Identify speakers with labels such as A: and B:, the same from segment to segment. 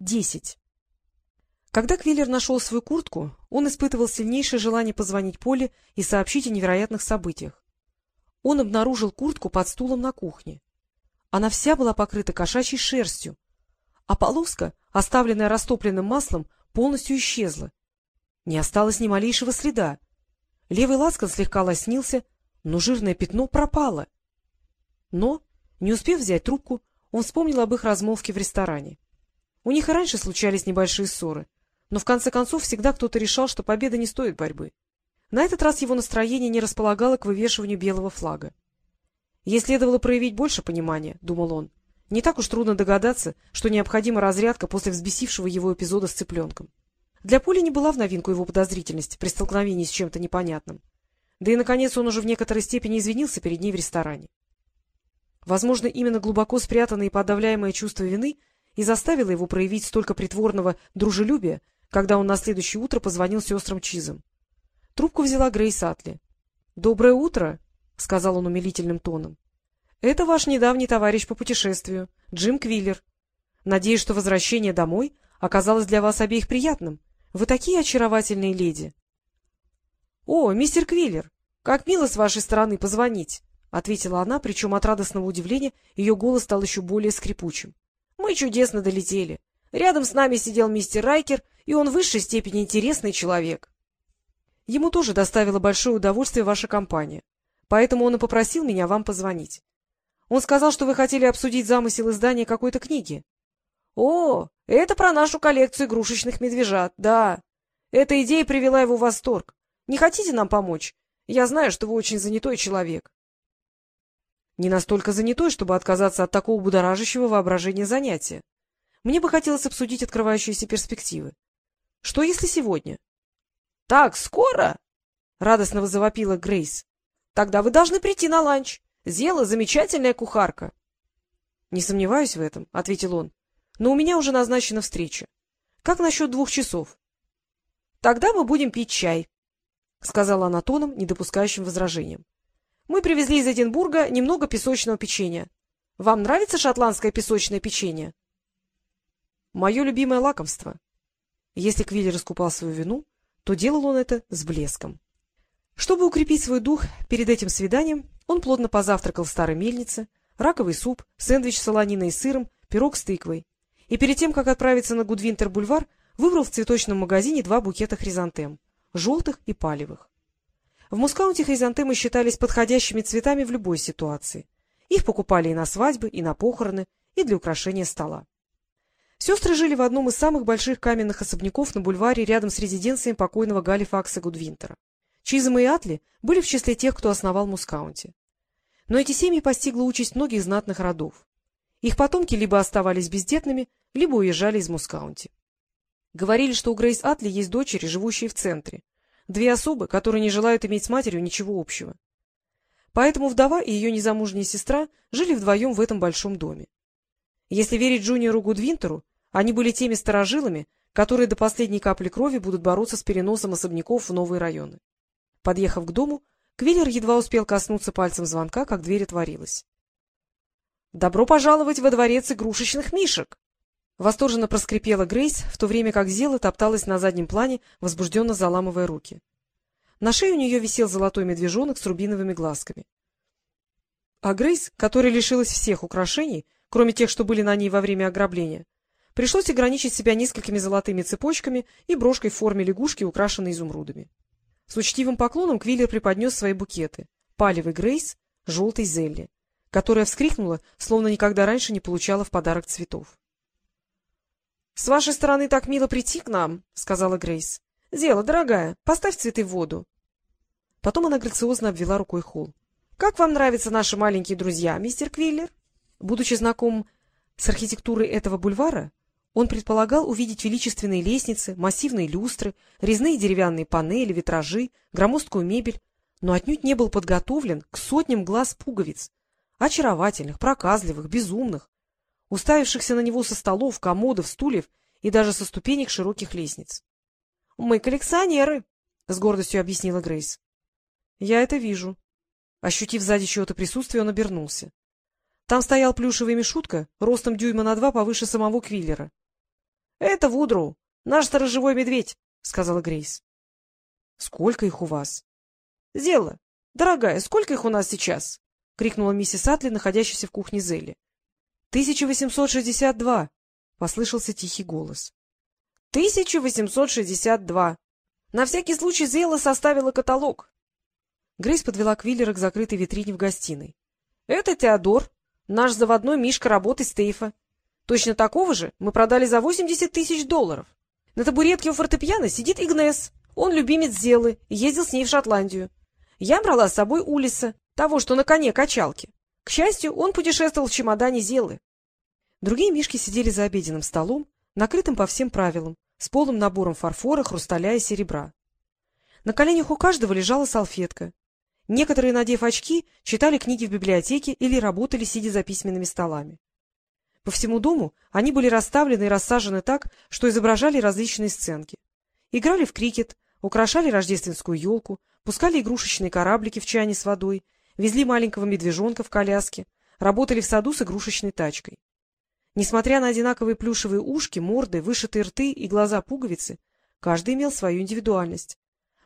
A: Десять. Когда Квиллер нашел свою куртку, он испытывал сильнейшее желание позвонить Поле и сообщить о невероятных событиях. Он обнаружил куртку под стулом на кухне. Она вся была покрыта кошачьей шерстью, а полоска, оставленная растопленным маслом, полностью исчезла. Не осталось ни малейшего следа. Левый лацкан слегка лоснился, но жирное пятно пропало. Но, не успев взять трубку, он вспомнил об их размолвке в ресторане. У них и раньше случались небольшие ссоры, но в конце концов всегда кто-то решал, что победа не стоит борьбы. На этот раз его настроение не располагало к вывешиванию белого флага. Ей следовало проявить больше понимания, — думал он. Не так уж трудно догадаться, что необходима разрядка после взбесившего его эпизода с цыпленком. Для Поли не была в новинку его подозрительность при столкновении с чем-то непонятным. Да и, наконец, он уже в некоторой степени извинился перед ней в ресторане. Возможно, именно глубоко спрятанное и подавляемое чувство вины и заставило его проявить столько притворного дружелюбия, когда он на следующее утро позвонил сестрам Чизом. Трубку взяла Грейс Атли. — Доброе утро, — сказал он умилительным тоном. — Это ваш недавний товарищ по путешествию, Джим Квиллер. Надеюсь, что возвращение домой оказалось для вас обеих приятным. Вы такие очаровательные леди. — О, мистер Квиллер, как мило с вашей стороны позвонить, — ответила она, причем от радостного удивления ее голос стал еще более скрипучим. Мы чудесно долетели. Рядом с нами сидел мистер Райкер, и он в высшей степени интересный человек. Ему тоже доставило большое удовольствие ваша компания, поэтому он и попросил меня вам позвонить. Он сказал, что вы хотели обсудить замысел издания какой-то книги. — О, это про нашу коллекцию игрушечных медвежат, да. Эта идея привела его в восторг. Не хотите нам помочь? Я знаю, что вы очень занятой человек. Не настолько занятой, чтобы отказаться от такого будоражащего воображения занятия. Мне бы хотелось обсудить открывающиеся перспективы. Что если сегодня? — Так скоро? — радостно завопила Грейс. — Тогда вы должны прийти на ланч. Зела замечательная кухарка. — Не сомневаюсь в этом, — ответил он. — Но у меня уже назначена встреча. Как насчет двух часов? — Тогда мы будем пить чай, — сказала она тоном, не допускающим возражением. Мы привезли из Эдинбурга немного песочного печенья. Вам нравится шотландское песочное печенье? — Мое любимое лакомство. Если Квилли раскупал свою вину, то делал он это с блеском. Чтобы укрепить свой дух перед этим свиданием, он плотно позавтракал в старой мельнице, раковый суп, сэндвич с солониной и сыром, пирог с тыквой. И перед тем, как отправиться на Гудвинтер-бульвар, выбрал в цветочном магазине два букета хризантем — желтых и палевых. В Мускаунте хризантемы считались подходящими цветами в любой ситуации. Их покупали и на свадьбы, и на похороны, и для украшения стола. Сестры жили в одном из самых больших каменных особняков на бульваре рядом с резиденцией покойного Галифакса Гудвинтера. Чизом и Атли были в числе тех, кто основал Мускаунти. Но эти семьи постигла участь многих знатных родов. Их потомки либо оставались бездетными, либо уезжали из Мускаунти. Говорили, что у Грейс Атли есть дочери, живущие в центре, Две особы, которые не желают иметь с матерью ничего общего. Поэтому вдова и ее незамужняя сестра жили вдвоем в этом большом доме. Если верить Джуниору Гудвинтеру, они были теми старожилами, которые до последней капли крови будут бороться с переносом особняков в новые районы. Подъехав к дому, Квиллер едва успел коснуться пальцем звонка, как дверь отворилась. — Добро пожаловать во дворец игрушечных мишек! Восторженно проскрипела Грейс, в то время как Зела топталась на заднем плане, возбужденно заламывая руки. На шее у нее висел золотой медвежонок с рубиновыми глазками. А Грейс, которая лишилась всех украшений, кроме тех, что были на ней во время ограбления, пришлось ограничить себя несколькими золотыми цепочками и брошкой в форме лягушки, украшенной изумрудами. С учтивым поклоном Квиллер преподнес свои букеты — палевый Грейс, желтый Зелли, которая вскрикнула, словно никогда раньше не получала в подарок цветов. — С вашей стороны так мило прийти к нам, — сказала Грейс. — Зела, дорогая, поставь цветы в воду. Потом она грациозно обвела рукой холл. — Как вам нравятся наши маленькие друзья, мистер Квиллер? Будучи знаком с архитектурой этого бульвара, он предполагал увидеть величественные лестницы, массивные люстры, резные деревянные панели, витражи, громоздкую мебель, но отнюдь не был подготовлен к сотням глаз пуговиц, очаровательных, проказливых, безумных, уставившихся на него со столов, комодов, стульев и даже со ступенек широких лестниц. — Мы коллекционеры, — с гордостью объяснила Грейс. — Я это вижу. Ощутив сзади чего-то присутствие, он обернулся. Там стоял плюшевый Мишутка, ростом дюйма на два повыше самого Квиллера. Это Вудру, наш сторожевой медведь, — сказала Грейс. — Сколько их у вас? — Зела, дорогая, сколько их у нас сейчас? — крикнула миссис Атли, находящаяся в кухне Зелли. — Тысяча восемьсот шестьдесят два, — послышался тихий голос. — Тысяча восемьсот шестьдесят два. На всякий случай Зела составила каталог. Грейс подвела Квиллера к закрытой витрине в гостиной. — Это Теодор, наш заводной мишка работы Стейфа. Точно такого же мы продали за восемьдесят тысяч долларов. На табуретке у фортепиано сидит Игнес. Он любимец Зелы и ездил с ней в Шотландию. Я брала с собой Улиса, того, что на коне качалки. К счастью, он путешествовал в чемодане Зелы. Другие мишки сидели за обеденным столом, накрытым по всем правилам, с полным набором фарфора, хрусталя и серебра. На коленях у каждого лежала салфетка. Некоторые, надев очки, читали книги в библиотеке или работали, сидя за письменными столами. По всему дому они были расставлены и рассажены так, что изображали различные сценки. Играли в крикет, украшали рождественскую елку, пускали игрушечные кораблики в чане с водой, везли маленького медвежонка в коляске, работали в саду с игрушечной тачкой. Несмотря на одинаковые плюшевые ушки, морды, вышитые рты и глаза-пуговицы, каждый имел свою индивидуальность.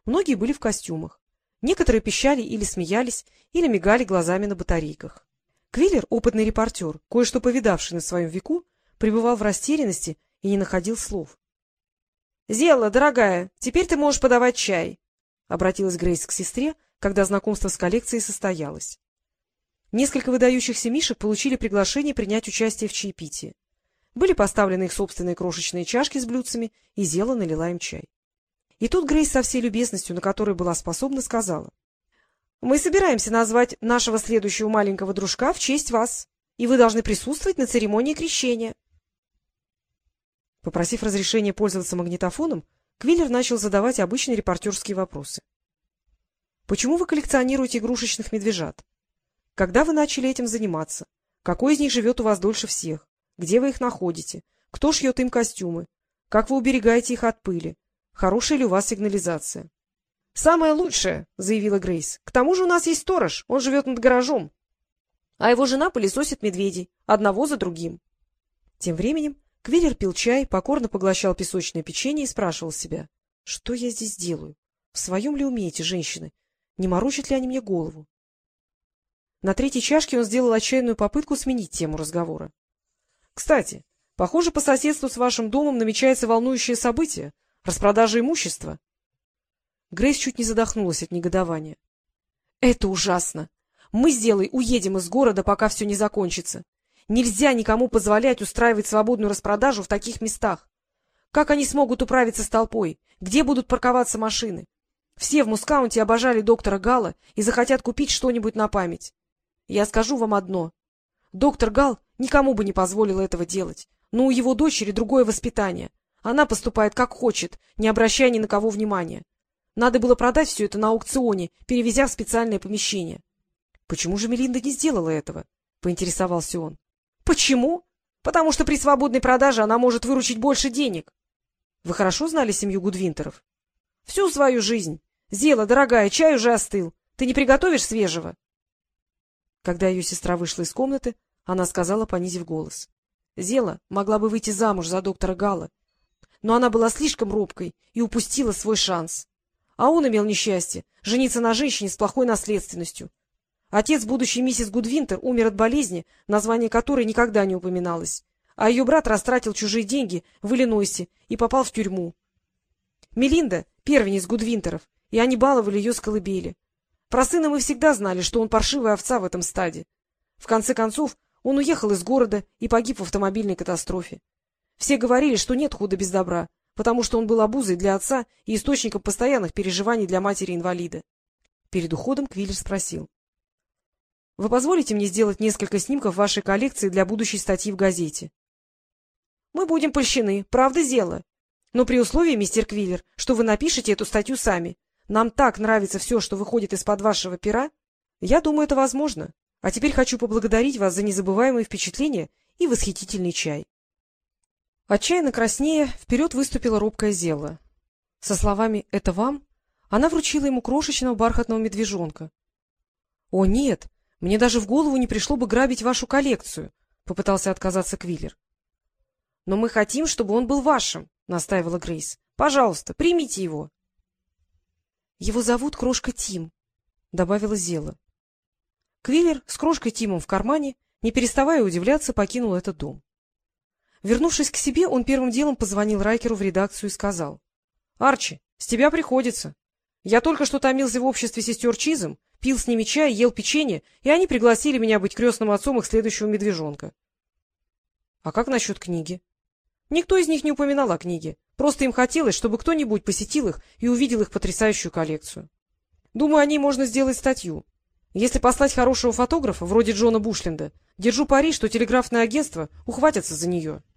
A: Многие были в костюмах. Некоторые пищали или смеялись, или мигали глазами на батарейках. Квиллер, опытный репортер, кое-что повидавший на своем веку, пребывал в растерянности и не находил слов. — Зела, дорогая, теперь ты можешь подавать чай, — обратилась Грейс к сестре, когда знакомство с коллекцией состоялось. Несколько выдающихся мишек получили приглашение принять участие в чаепитии. Были поставлены их собственные крошечные чашки с блюдцами, и Зела налила им чай. И тут Грейс со всей любезностью, на которой была способна, сказала — мы собираемся назвать нашего следующего маленького дружка в честь вас, и вы должны присутствовать на церемонии крещения. Попросив разрешения пользоваться магнитофоном, Квиллер начал задавать обычные репортерские вопросы. — Почему вы коллекционируете игрушечных медвежат? Когда вы начали этим заниматься? Какой из них живет у вас дольше всех? Где вы их находите? Кто шьет им костюмы? Как вы уберегаете их от пыли? Хорошая ли у вас сигнализация? — Самое лучшее, — заявила Грейс. — К тому же у нас есть сторож, он живет над гаражом. А его жена пылесосит медведей, одного за другим. Тем временем Квиллер пил чай, покорно поглощал песочное печенье и спрашивал себя. — Что я здесь делаю? В своем ли уме эти женщины? Не морочат ли они мне голову? На третьей чашке он сделал отчаянную попытку сменить тему разговора. — Кстати, похоже, по соседству с вашим домом намечается волнующее событие — распродажа имущества. Грейс чуть не задохнулась от негодования. — Это ужасно! Мы с Делой уедем из города, пока все не закончится. Нельзя никому позволять устраивать свободную распродажу в таких местах. Как они смогут управиться с толпой? Где будут парковаться машины? Все в Мускаунте обожали доктора Гала и захотят купить что-нибудь на память. Я скажу вам одно. Доктор Гал никому бы не позволил этого делать, но у его дочери другое воспитание. Она поступает как хочет, не обращая ни на кого внимания. Надо было продать все это на аукционе, перевезя в специальное помещение. — Почему же Мелинда не сделала этого? — поинтересовался он. — Почему? Потому что при свободной продаже она может выручить больше денег. — Вы хорошо знали семью Гудвинтеров? — Всю свою жизнь. Зела, дорогая, чай уже остыл. Ты не приготовишь свежего? Когда ее сестра вышла из комнаты, она сказала, понизив голос. — Зела могла бы выйти замуж за доктора Гала, но она была слишком робкой и упустила свой шанс. А он имел несчастье жениться на женщине с плохой наследственностью. Отец будущей миссис Гудвинтер умер от болезни, название которой никогда не упоминалось, а ее брат растратил чужие деньги в Иллинойсе и попал в тюрьму. Мелинда — первенец Гудвинтеров, и они баловали ее с колыбели. Про сына мы всегда знали, что он паршивая овца в этом стаде. В конце концов, он уехал из города и погиб в автомобильной катастрофе. Все говорили, что нет худа без добра, потому что он был обузой для отца и источником постоянных переживаний для матери-инвалида. Перед уходом Квиллер спросил. — Вы позволите мне сделать несколько снимков вашей коллекции для будущей статьи в газете? — Мы будем польщены, правда дело. Но при условии, мистер Квиллер, что вы напишете эту статью сами. Нам так нравится все, что выходит из-под вашего пера. Я думаю, это возможно. А теперь хочу поблагодарить вас за незабываемые впечатления и восхитительный чай. Отчаянно краснея, вперед выступила робкая зела. Со словами «это вам» она вручила ему крошечного бархатного медвежонка. — О, нет, мне даже в голову не пришло бы грабить вашу коллекцию, — попытался отказаться Квиллер. — Но мы хотим, чтобы он был вашим, — настаивала Грейс. — Пожалуйста, примите его. — Его зовут Крошка Тим, — добавила Зела. Квиллер с Крошкой Тимом в кармане, не переставая удивляться, покинул этот дом. Вернувшись к себе, он первым делом позвонил Райкеру в редакцию и сказал. — Арчи, с тебя приходится. Я только что томился в обществе сестер Чизом, пил с ними чай, ел печенье, и они пригласили меня быть крестным отцом их следующего медвежонка. — А как насчет книги? Никто из них не упоминал о книге. Просто им хотелось, чтобы кто-нибудь посетил их и увидел их потрясающую коллекцию. Думаю, о ней можно сделать статью. Если послать хорошего фотографа, вроде Джона Бушленда, держу пари, что телеграфное агентство ухватится за нее. —